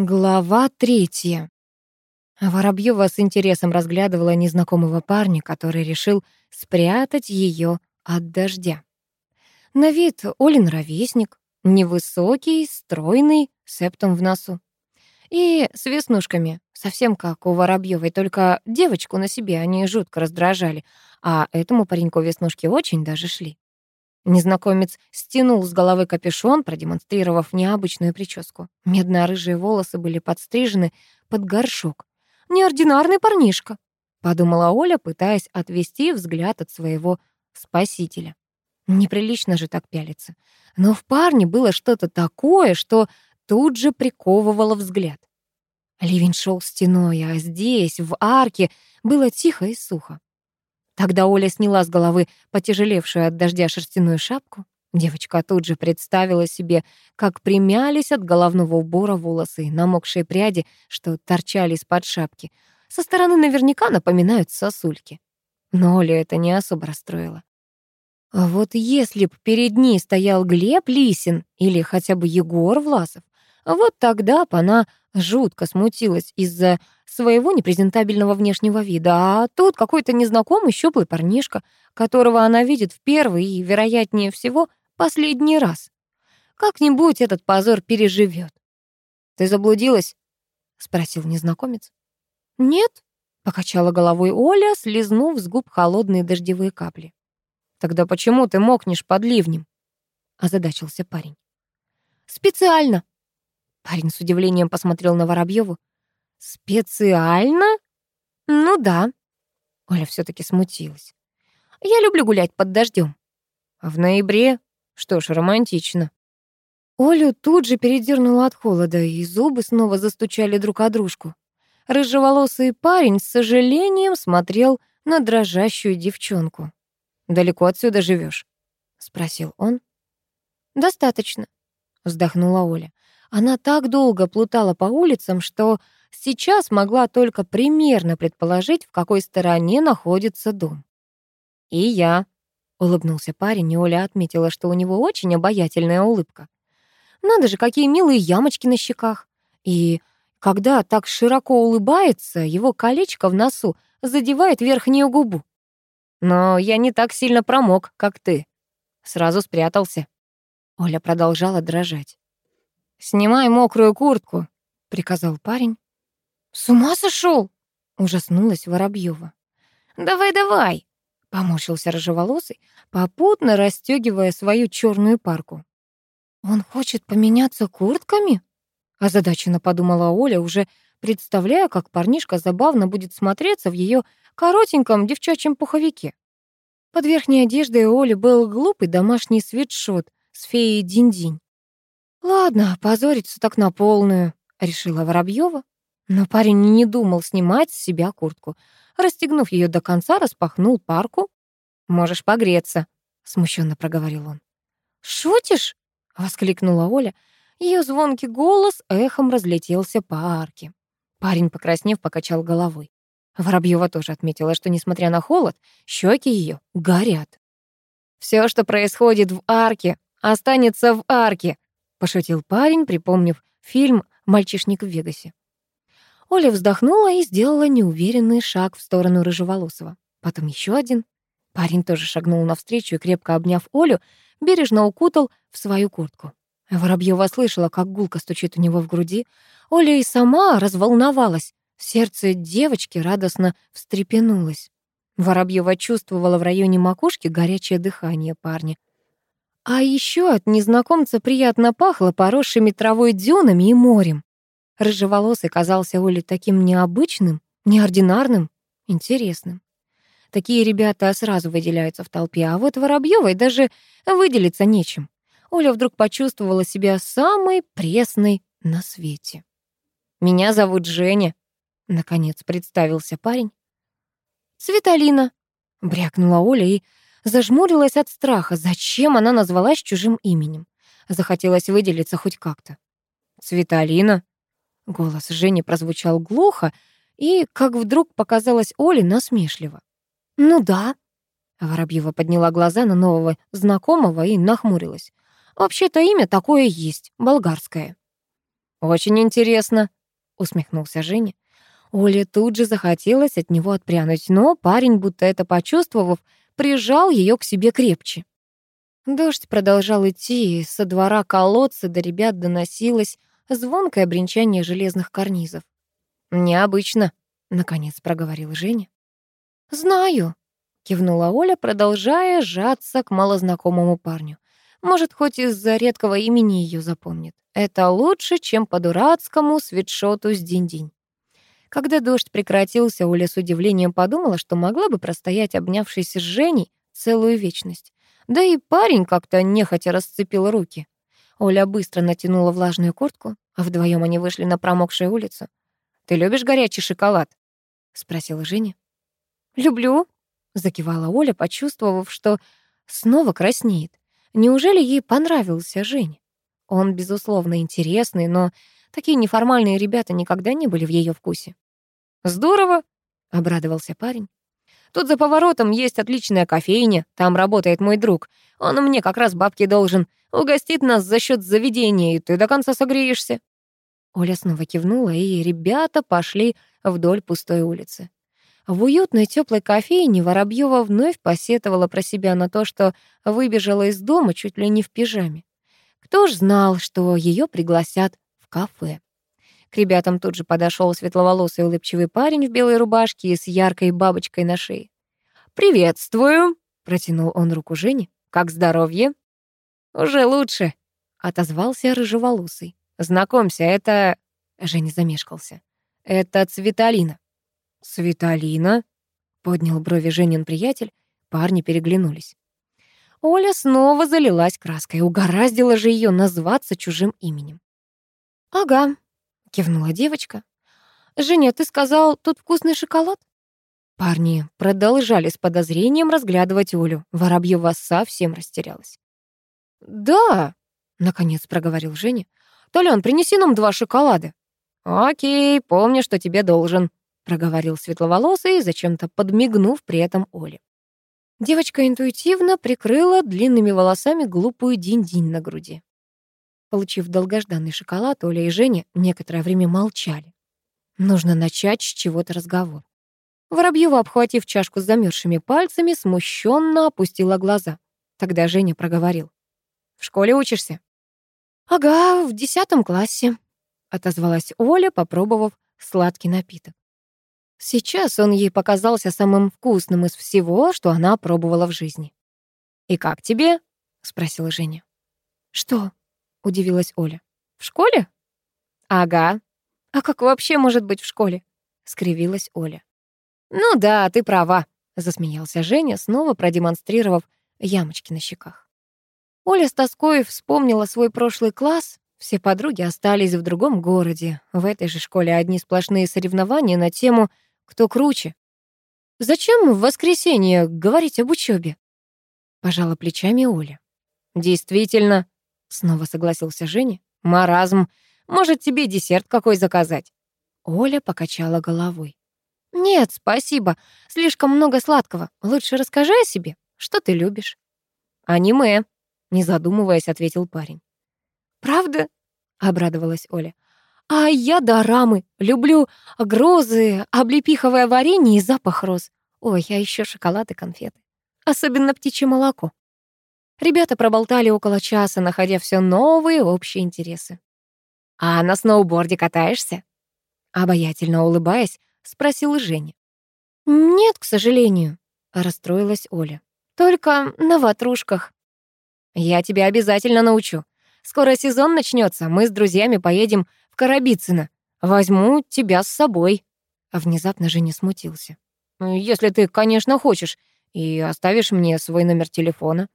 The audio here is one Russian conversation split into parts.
Глава третья. Воробьева с интересом разглядывала незнакомого парня, который решил спрятать ее от дождя. На вид Олин ровесник, невысокий, стройный, септом в носу. И с веснушками, совсем как у Воробьевой, только девочку на себе они жутко раздражали, а этому пареньку веснушки очень даже шли. Незнакомец стянул с головы капюшон, продемонстрировав необычную прическу. Медно-рыжие волосы были подстрижены под горшок. «Неординарный парнишка», — подумала Оля, пытаясь отвести взгляд от своего спасителя. Неприлично же так пялиться. Но в парне было что-то такое, что тут же приковывало взгляд. Ливень шел стеной, а здесь, в арке, было тихо и сухо. Тогда Оля сняла с головы потяжелевшую от дождя шерстяную шапку. Девочка тут же представила себе, как примялись от головного убора волосы, намокшие пряди, что торчали из-под шапки. Со стороны наверняка напоминают сосульки. Но Оля это не особо расстроило. А вот если б перед ней стоял Глеб Лисин или хотя бы Егор Власов, вот тогда б она жутко смутилась из-за своего непрезентабельного внешнего вида, а тут какой-то незнакомый щуплый парнишка, которого она видит в первый и, вероятнее всего, последний раз. Как-нибудь этот позор переживет. «Ты заблудилась?» — спросил незнакомец. «Нет», — покачала головой Оля, слезнув с губ холодные дождевые капли. «Тогда почему ты мокнешь под ливнем?» — озадачился парень. «Специально». Парень с удивлением посмотрел на Воробьеву. «Специально?» «Ну да». Оля все таки смутилась. «Я люблю гулять под дождем. «В ноябре? Что ж, романтично». Олю тут же передернула от холода, и зубы снова застучали друг о дружку. Рыжеволосый парень с сожалением смотрел на дрожащую девчонку. «Далеко отсюда живешь? спросил он. «Достаточно», — вздохнула Оля. Она так долго плутала по улицам, что сейчас могла только примерно предположить, в какой стороне находится дом. «И я», — улыбнулся парень, и Оля отметила, что у него очень обаятельная улыбка. «Надо же, какие милые ямочки на щеках! И когда так широко улыбается, его колечко в носу задевает верхнюю губу. Но я не так сильно промок, как ты. Сразу спрятался». Оля продолжала дрожать. «Снимай мокрую куртку», — приказал парень. «С ума сошел?» — ужаснулась Воробьева. «Давай, давай!» — поморщился рыжеволосый, попутно расстегивая свою черную парку. «Он хочет поменяться куртками?» — озадаченно подумала Оля, уже представляя, как парнишка забавно будет смотреться в ее коротеньком девчачьем пуховике. Под верхней одеждой Оли был глупый домашний свитшот с феей Динь-Динь. «Ладно, позориться так на полную», — решила Воробьева. Но парень не думал снимать с себя куртку. Расстегнув ее до конца, распахнул парку. «Можешь погреться», — смущенно проговорил он. «Шутишь?» — воскликнула Оля. Ее звонкий голос эхом разлетелся по арке. Парень, покраснев, покачал головой. Воробьева тоже отметила, что, несмотря на холод, щеки ее горят. Все, что происходит в арке, останется в арке», — пошутил парень, припомнив фильм «Мальчишник в Вегасе». Оля вздохнула и сделала неуверенный шаг в сторону рыжеволосого. Потом еще один. Парень тоже шагнул навстречу и, крепко обняв Олю, бережно укутал в свою куртку. Воробьева слышала, как гулко стучит у него в груди. Оля и сама разволновалась. Сердце девочки радостно встрепенулось. Воробьева чувствовала в районе макушки горячее дыхание парня. А еще от незнакомца приятно пахло поросшими травой дюнами и морем. Рыжеволосый казался Оле таким необычным, неординарным, интересным. Такие ребята сразу выделяются в толпе, а вот Воробьёвой даже выделиться нечем. Оля вдруг почувствовала себя самой пресной на свете. «Меня зовут Женя», — наконец представился парень. «Светалина», — брякнула Оля и зажмурилась от страха. Зачем она назвалась чужим именем? Захотелось выделиться хоть как-то. «Светалина», Голос Жени прозвучал глухо и, как вдруг показалось Оле, насмешливо. «Ну да». Воробьева подняла глаза на нового знакомого и нахмурилась. «Вообще-то имя такое есть, болгарское». «Очень интересно», — усмехнулся Женя. Оле тут же захотелось от него отпрянуть, но парень, будто это почувствовав, прижал ее к себе крепче. Дождь продолжал идти, со двора колодца до ребят доносилось звонкое бренчание железных карнизов. «Необычно», — наконец проговорил Женя. «Знаю», — кивнула Оля, продолжая сжаться к малознакомому парню. «Может, хоть из-за редкого имени ее запомнит. Это лучше, чем по дурацкому свитшоту с динь-динь». Когда дождь прекратился, Оля с удивлением подумала, что могла бы простоять, обнявшись с Женей, целую вечность. Да и парень как-то нехотя расцепил руки. Оля быстро натянула влажную куртку, а вдвоем они вышли на промокшую улицу. «Ты любишь горячий шоколад?» — спросила Женя. «Люблю», — закивала Оля, почувствовав, что снова краснеет. Неужели ей понравился Женя? Он, безусловно, интересный, но такие неформальные ребята никогда не были в ее вкусе. «Здорово», — обрадовался парень. «Тут за поворотом есть отличная кофейня, там работает мой друг. Он мне как раз бабки должен. Угостит нас за счет заведения, и ты до конца согреешься». Оля снова кивнула, и ребята пошли вдоль пустой улицы. В уютной теплой кофейне Воробьева вновь посетовала про себя на то, что выбежала из дома чуть ли не в пижаме. Кто ж знал, что ее пригласят в кафе? К ребятам тут же подошел светловолосый улыбчивый парень в белой рубашке и с яркой бабочкой на шее. «Приветствую!» — протянул он руку Жене. «Как здоровье?» «Уже лучше», — отозвался рыжеволосый. Знакомься, это...» Женя замешкался. «Это Цветалина». «Цветалина?» — поднял брови Женин приятель. Парни переглянулись. Оля снова залилась краской. Угораздило же ее назваться чужим именем. «Ага», — кивнула девочка. «Женя, ты сказал, тут вкусный шоколад?» Парни продолжали с подозрением разглядывать Олю. Воробьева совсем растерялась. «Да», — наконец проговорил Женя. «Толян, принеси нам два шоколада». «Окей, помню, что тебе должен», — проговорил светловолосый, зачем-то подмигнув при этом Оле. Девочка интуитивно прикрыла длинными волосами глупую динь-динь на груди. Получив долгожданный шоколад, Оля и Женя некоторое время молчали. Нужно начать с чего-то разговор. Воробьева, обхватив чашку с замерзшими пальцами, смущенно опустила глаза. Тогда Женя проговорил. «В школе учишься?» «Ага, в десятом классе», — отозвалась Оля, попробовав сладкий напиток. Сейчас он ей показался самым вкусным из всего, что она пробовала в жизни. «И как тебе?» — спросила Женя. «Что?» — удивилась Оля. «В школе?» «Ага. А как вообще может быть в школе?» — скривилась Оля. «Ну да, ты права», — засмеялся Женя, снова продемонстрировав ямочки на щеках. Оля с тоской вспомнила свой прошлый класс. Все подруги остались в другом городе. В этой же школе одни сплошные соревнования на тему «Кто круче?». «Зачем в воскресенье говорить об учебе? Пожала плечами Оля. «Действительно», — снова согласился Женя. «Маразм. Может, тебе десерт какой заказать?» Оля покачала головой. «Нет, спасибо. Слишком много сладкого. Лучше расскажи о себе. Что ты любишь?» «Аниме», не задумываясь, ответил парень. «Правда?» — обрадовалась Оля. «А я дорамы. Люблю грозы, облепиховое варенье и запах роз. Ой, а еще шоколад и конфеты. Особенно птичье молоко». Ребята проболтали около часа, находя все новые общие интересы. «А на сноуборде катаешься?» Обаятельно улыбаясь, спросил Женя. «Нет, к сожалению», — расстроилась Оля. «Только на ватрушках». Я тебя обязательно научу. Скоро сезон начнется, мы с друзьями поедем в Карабицыно. Возьму тебя с собой». Внезапно же не смутился. «Если ты, конечно, хочешь, и оставишь мне свой номер телефона».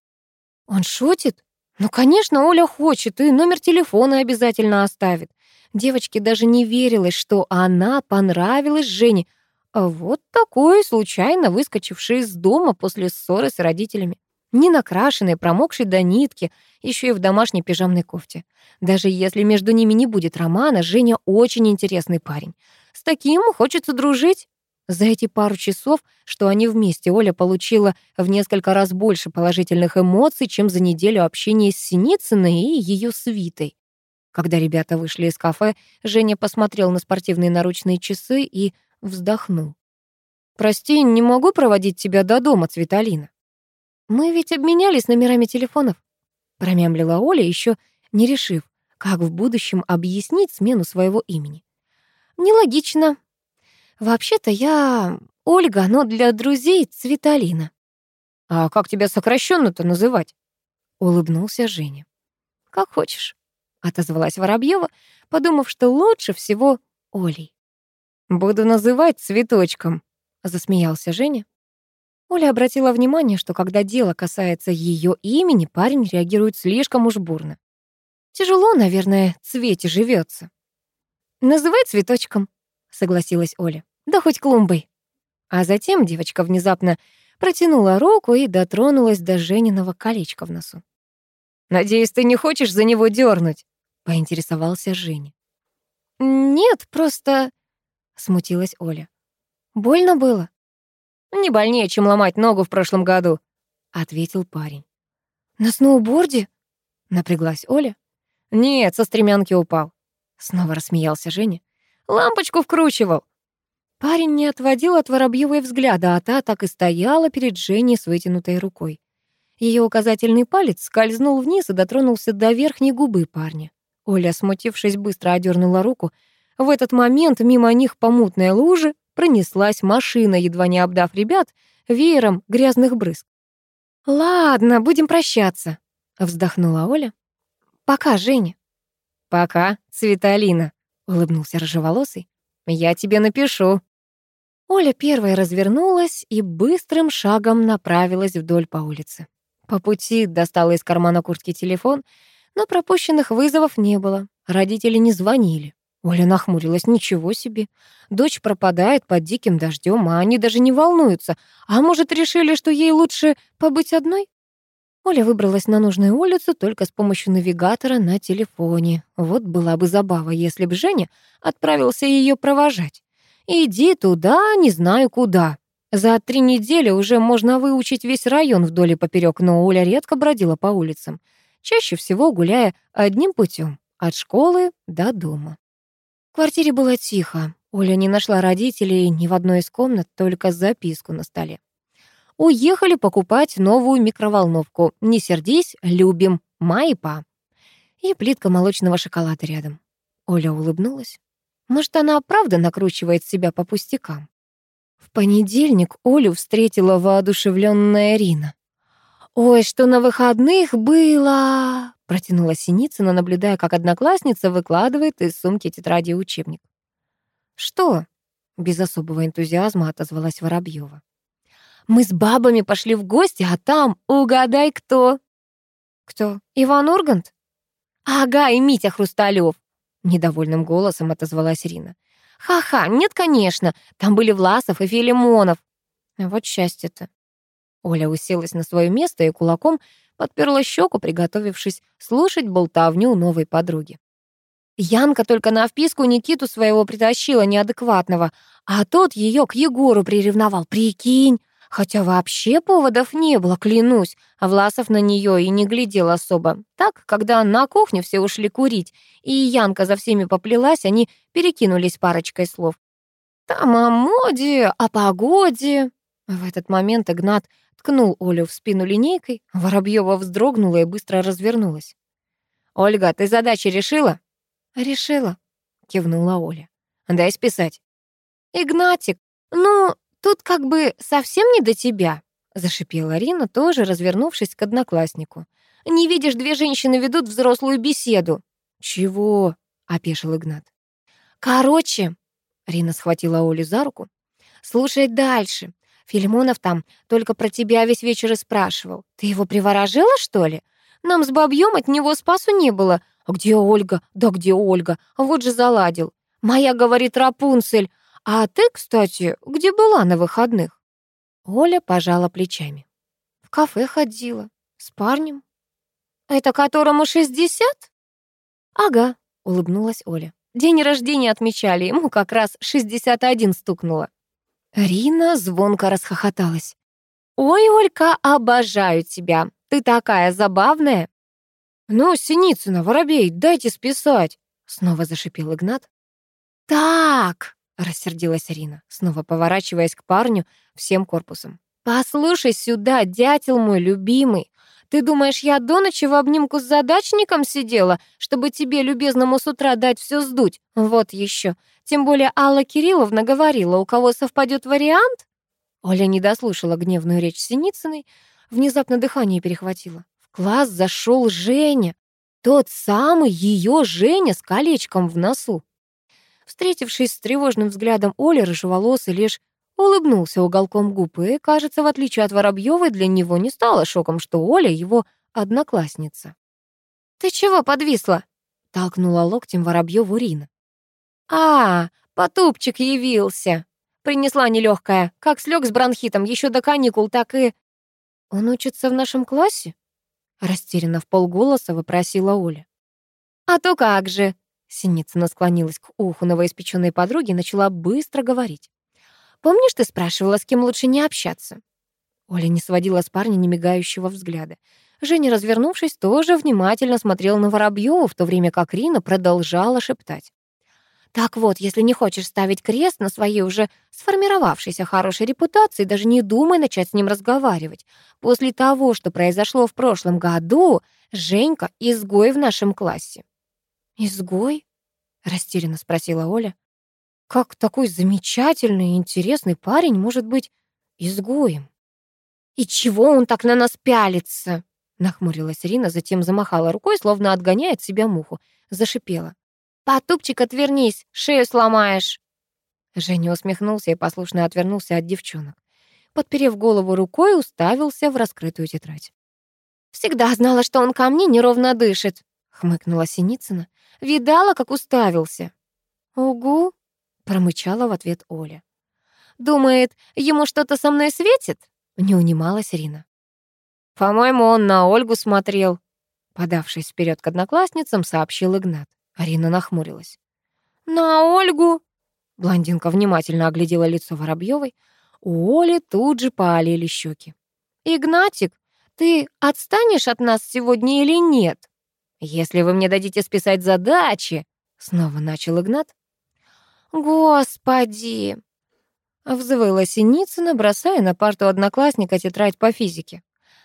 «Он шутит?» «Ну, конечно, Оля хочет, и номер телефона обязательно оставит». Девочке даже не верилось, что она понравилась Жене. А вот такой, случайно выскочивший из дома после ссоры с родителями не накрашенный, промокший до нитки, еще и в домашней пижамной кофте. Даже если между ними не будет романа, Женя очень интересный парень. С таким хочется дружить. За эти пару часов, что они вместе, Оля получила в несколько раз больше положительных эмоций, чем за неделю общения с Синицыной и ее свитой. Когда ребята вышли из кафе, Женя посмотрел на спортивные наручные часы и вздохнул. «Прости, не могу проводить тебя до дома, Цветалина». «Мы ведь обменялись номерами телефонов», — промямлила Оля, еще не решив, как в будущем объяснить смену своего имени. «Нелогично. Вообще-то я Ольга, но для друзей Цветалина». «А как тебя сокращенно-то называть?» — улыбнулся Женя. «Как хочешь», — отозвалась Воробьева, подумав, что лучше всего Олей. «Буду называть цветочком», — засмеялся Женя. Оля обратила внимание, что когда дело касается ее имени, парень реагирует слишком уж бурно. Тяжело, наверное, Цвете живется. «Называй цветочком», — согласилась Оля. «Да хоть клумбой». А затем девочка внезапно протянула руку и дотронулась до Жениного колечка в носу. «Надеюсь, ты не хочешь за него дернуть?» — поинтересовался Женя. «Нет, просто...» — смутилась Оля. «Больно было?» «Не больнее, чем ломать ногу в прошлом году», — ответил парень. «На сноуборде?» — напряглась Оля. «Нет, со стремянки упал», — снова рассмеялся Женя. «Лампочку вкручивал». Парень не отводил от Воробьевой взгляда, а та так и стояла перед Женей с вытянутой рукой. Ее указательный палец скользнул вниз и дотронулся до верхней губы парня. Оля, смутившись, быстро одернула руку. В этот момент мимо них по мутной луже пронеслась машина, едва не обдав ребят веером грязных брызг. «Ладно, будем прощаться», — вздохнула Оля. «Пока, Женя». «Пока, Цветалина», — улыбнулся рыжеволосый. «Я тебе напишу». Оля первой развернулась и быстрым шагом направилась вдоль по улице. По пути достала из кармана куртки телефон, но пропущенных вызовов не было. Родители не звонили. Оля нахмурилась. Ничего себе. Дочь пропадает под диким дождем, а они даже не волнуются. А может, решили, что ей лучше побыть одной? Оля выбралась на нужную улицу только с помощью навигатора на телефоне. Вот была бы забава, если бы Женя отправился ее провожать. Иди туда, не знаю куда. За три недели уже можно выучить весь район вдоль и поперек, но Оля редко бродила по улицам, чаще всего гуляя одним путем от школы до дома. В квартире было тихо. Оля не нашла родителей ни в одной из комнат, только записку на столе. Уехали покупать новую микроволновку. Не сердись, любим. Майпа. И плитка молочного шоколада рядом. Оля улыбнулась. Может, она правда накручивает себя по пустякам? В понедельник Олю встретила воодушевленная Рина. «Ой, что на выходных было!» протянула Синицына, наблюдая, как одноклассница выкладывает из сумки тетради и учебник. «Что?» — без особого энтузиазма отозвалась Воробьева. «Мы с бабами пошли в гости, а там, угадай, кто?» «Кто? Иван Ургант?» «Ага, и Митя Хрусталев. Недовольным голосом отозвалась Рина. «Ха-ха, нет, конечно. Там были Власов и Филимонов». Вот счастье-то. Оля уселась на свое место и кулаком подперла щеку, приготовившись слушать болтовню новой подруги. Янка только на вписку Никиту своего притащила неадекватного, а тот ее к Егору приревновал, прикинь. Хотя вообще поводов не было, клянусь. А Власов на нее и не глядел особо. Так, когда на кухню все ушли курить, и Янка за всеми поплелась, они перекинулись парочкой слов. Там о моде, о погоде. В этот момент Игнат ткнул Олю в спину линейкой. Воробьева вздрогнула и быстро развернулась. «Ольга, ты задачи решила?» «Решила», — кивнула Оля. «Дай списать». «Игнатик, ну, «Тут как бы совсем не до тебя», — зашипела Рина, тоже развернувшись к однокласснику. «Не видишь, две женщины ведут взрослую беседу». «Чего?» — опешил Игнат. «Короче», — Рина схватила Олю за руку, «слушай дальше. Филимонов там только про тебя весь вечер и спрашивал. Ты его приворожила, что ли? Нам с бабьем от него спасу не было. А где Ольга? Да где Ольга? Вот же заладил. Моя, говорит, Рапунцель, «А ты, кстати, где была на выходных?» Оля пожала плечами. «В кафе ходила. С парнем». «Это которому шестьдесят?» «Ага», — улыбнулась Оля. «День рождения отмечали, ему как раз шестьдесят один стукнуло». Рина звонко расхохоталась. «Ой, Олька, обожаю тебя. Ты такая забавная». «Ну, Синицына, Воробей, дайте списать!» Снова зашипел Игнат. «Так!» — рассердилась Арина, снова поворачиваясь к парню всем корпусом. «Послушай сюда, дятел мой любимый. Ты думаешь, я до ночи в обнимку с задачником сидела, чтобы тебе, любезному, с утра дать все сдуть? Вот еще. Тем более Алла Кирилловна говорила, у кого совпадет вариант?» Оля не дослушала гневную речь Синицыной, внезапно дыхание перехватило. В класс зашел Женя. Тот самый ее Женя с колечком в носу. Встретившись с тревожным взглядом Оли, рыжеволосый лишь улыбнулся уголком губ, и, кажется, в отличие от Воробьевой, для него не стало шоком, что Оля его одноклассница. «Ты чего подвисла?» — толкнула локтем Воробьеву Рина. «А, потупчик явился!» Принесла нелегкая. Как слег с бронхитом, еще до каникул, так и... «Он учится в нашем классе?» Растерянно в полголоса вопросила Оля. «А то как же!» Синицына склонилась к уху новоиспеченной подруги и начала быстро говорить. «Помнишь, ты спрашивала, с кем лучше не общаться?» Оля не сводила с парня немигающего взгляда. Женя, развернувшись, тоже внимательно смотрел на Воробьёва, в то время как Рина продолжала шептать. «Так вот, если не хочешь ставить крест на своей уже сформировавшейся хорошей репутации, даже не думай начать с ним разговаривать. После того, что произошло в прошлом году, Женька — изгой в нашем классе. «Изгой?» — растерянно спросила Оля. «Как такой замечательный и интересный парень может быть изгоем?» «И чего он так на нас пялится?» Нахмурилась Рина, затем замахала рукой, словно отгоняет себя муху. Зашипела. «Потупчик, отвернись, шею сломаешь!» Женя усмехнулся и послушно отвернулся от девчонок. Подперев голову рукой, уставился в раскрытую тетрадь. «Всегда знала, что он ко мне неровно дышит», — хмыкнула Синицына. Видала, как уставился?» «Угу», — промычала в ответ Оля. «Думает, ему что-то со мной светит?» — не унималась Рина. «По-моему, он на Ольгу смотрел», — подавшись вперед к одноклассницам, сообщил Игнат. Арина нахмурилась. «На Ольгу?» Блондинка внимательно оглядела лицо Воробьевой. У Оли тут же поолели щеки. «Игнатик, ты отстанешь от нас сегодня или нет?» «Если вы мне дадите списать задачи», — снова начал Игнат. «Господи!» — взвыла Синицына, бросая на парту одноклассника тетрадь по физике.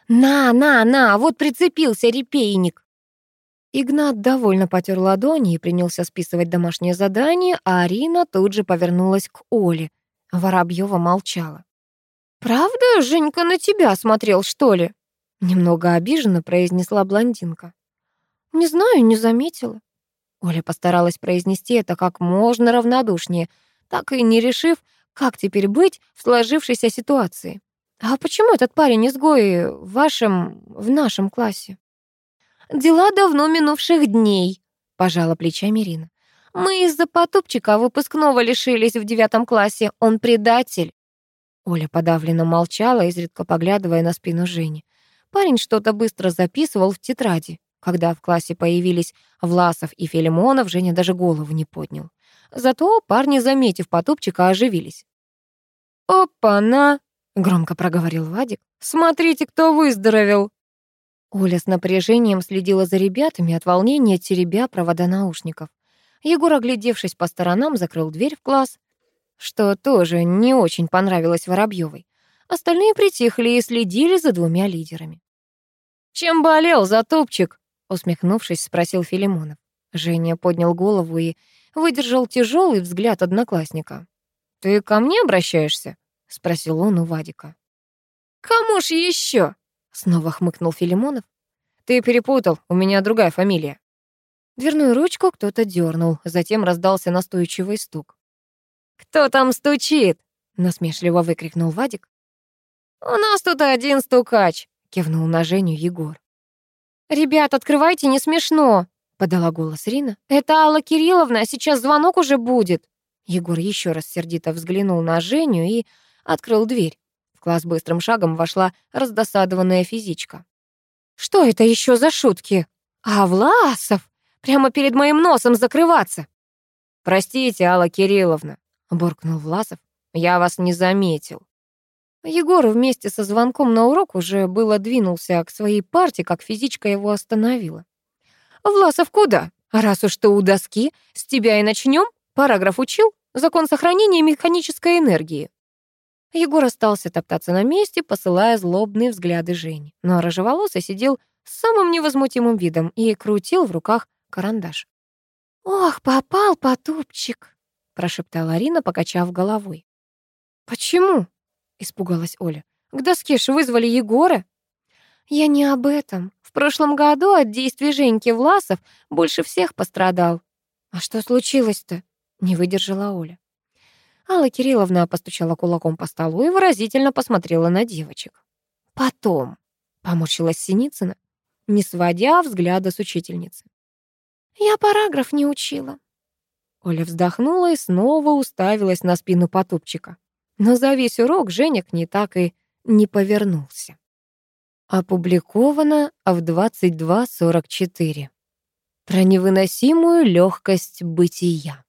«На, на, на, вот прицепился репейник!» Игнат довольно потер ладони и принялся списывать домашнее задание, а Арина тут же повернулась к Оле. Воробьева молчала. «Правда, Женька на тебя смотрел, что ли?» Немного обиженно произнесла блондинка. «Не знаю, не заметила». Оля постаралась произнести это как можно равнодушнее, так и не решив, как теперь быть в сложившейся ситуации. «А почему этот парень изгой в вашем, в нашем классе?» «Дела давно минувших дней», — пожала плечами Ирина. «Мы из-за потупчика выпускного лишились в девятом классе. Он предатель». Оля подавленно молчала, изредка поглядывая на спину Жени. Парень что-то быстро записывал в тетради. Когда в классе появились Власов и Филимонов, Женя даже голову не поднял. Зато парни, заметив потупчика, оживились. «Опа-на!» — громко проговорил Вадик. «Смотрите, кто выздоровел!» Оля с напряжением следила за ребятами от волнения, теребя провода наушников. Егор, оглядевшись по сторонам, закрыл дверь в класс, что тоже не очень понравилось Воробьевой. Остальные притихли и следили за двумя лидерами. «Чем болел, затупчик?» Усмехнувшись, спросил Филимонов. Женя поднял голову и выдержал тяжелый взгляд одноклассника. «Ты ко мне обращаешься?» — спросил он у Вадика. «Кому ж еще?» — снова хмыкнул Филимонов. «Ты перепутал, у меня другая фамилия». Дверную ручку кто-то дернул, затем раздался настойчивый стук. «Кто там стучит?» — насмешливо выкрикнул Вадик. «У нас тут один стукач», — кивнул на Женю Егор. «Ребят, открывайте, не смешно!» — подала голос Рина. «Это Алла Кирилловна, а сейчас звонок уже будет!» Егор еще раз сердито взглянул на Женю и открыл дверь. В класс быстрым шагом вошла раздосадованная физичка. «Что это еще за шутки? А Власов! Прямо перед моим носом закрываться!» «Простите, Алла Кирилловна», — буркнул Власов. «Я вас не заметил». Егор вместе со звонком на урок уже было двинулся к своей парте, как физичка его остановила. Власов куда? Раз уж ты у доски, с тебя и начнем. Параграф учил? Закон сохранения механической энергии». Егор остался топтаться на месте, посылая злобные взгляды Жени. Но рыжеволосый сидел с самым невозмутимым видом и крутил в руках карандаш. «Ох, попал потупчик», — прошептала Арина, покачав головой. «Почему?» — испугалась Оля. «К доске ж вызвали Егора». «Я не об этом. В прошлом году от действий Женьки Власов больше всех пострадал». «А что случилось-то?» — не выдержала Оля. Алла Кирилловна постучала кулаком по столу и выразительно посмотрела на девочек. «Потом», — поморщилась Синицына, не сводя взгляда с учительницы. «Я параграф не учила». Оля вздохнула и снова уставилась на спину потупчика. Но за весь урок Женя к ней так и не повернулся. Опубликовано в 22.44. Про невыносимую легкость бытия.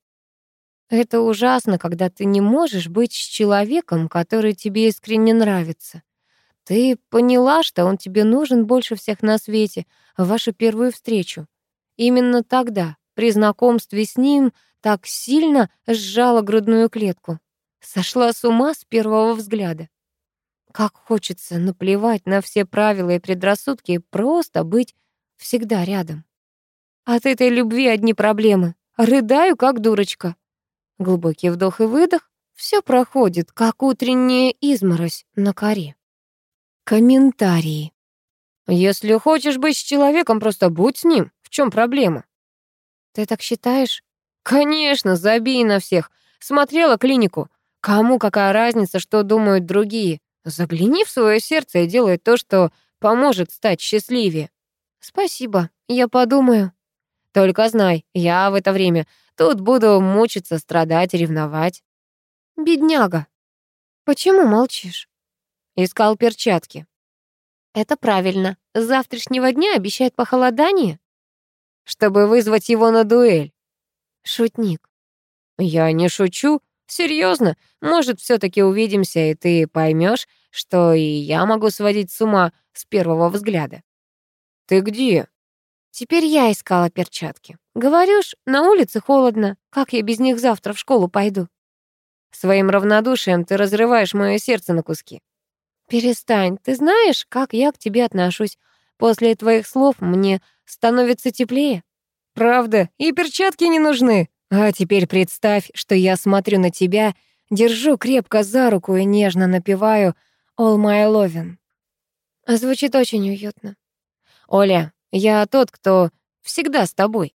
Это ужасно, когда ты не можешь быть с человеком, который тебе искренне нравится. Ты поняла, что он тебе нужен больше всех на свете в вашу первую встречу. Именно тогда, при знакомстве с ним, так сильно сжала грудную клетку. Сошла с ума с первого взгляда. Как хочется наплевать на все правила и предрассудки и просто быть всегда рядом. От этой любви одни проблемы. Рыдаю, как дурочка. Глубокий вдох и выдох. Все проходит, как утренняя изморозь на коре. Комментарии. Если хочешь быть с человеком, просто будь с ним. В чем проблема? Ты так считаешь? Конечно, забей на всех. Смотрела клинику. Кому какая разница, что думают другие? Загляни в свое сердце и делай то, что поможет стать счастливее. Спасибо, я подумаю. Только знай, я в это время Тут буду мучиться, страдать, ревновать. Бедняга. Почему молчишь? Искал перчатки. Это правильно. С завтрашнего дня обещает похолодание. Чтобы вызвать его на дуэль. Шутник. Я не шучу. Серьезно. Может, все таки увидимся, и ты поймешь, что и я могу сводить с ума с первого взгляда. Ты где? Теперь я искала перчатки. Говоришь, на улице холодно. Как я без них завтра в школу пойду? Своим равнодушием ты разрываешь мое сердце на куски. Перестань. Ты знаешь, как я к тебе отношусь. После твоих слов мне становится теплее. Правда, и перчатки не нужны. А теперь представь, что я смотрю на тебя, держу крепко за руку и нежно напеваю «All my loving». Звучит очень уютно. Оля, я тот, кто всегда с тобой.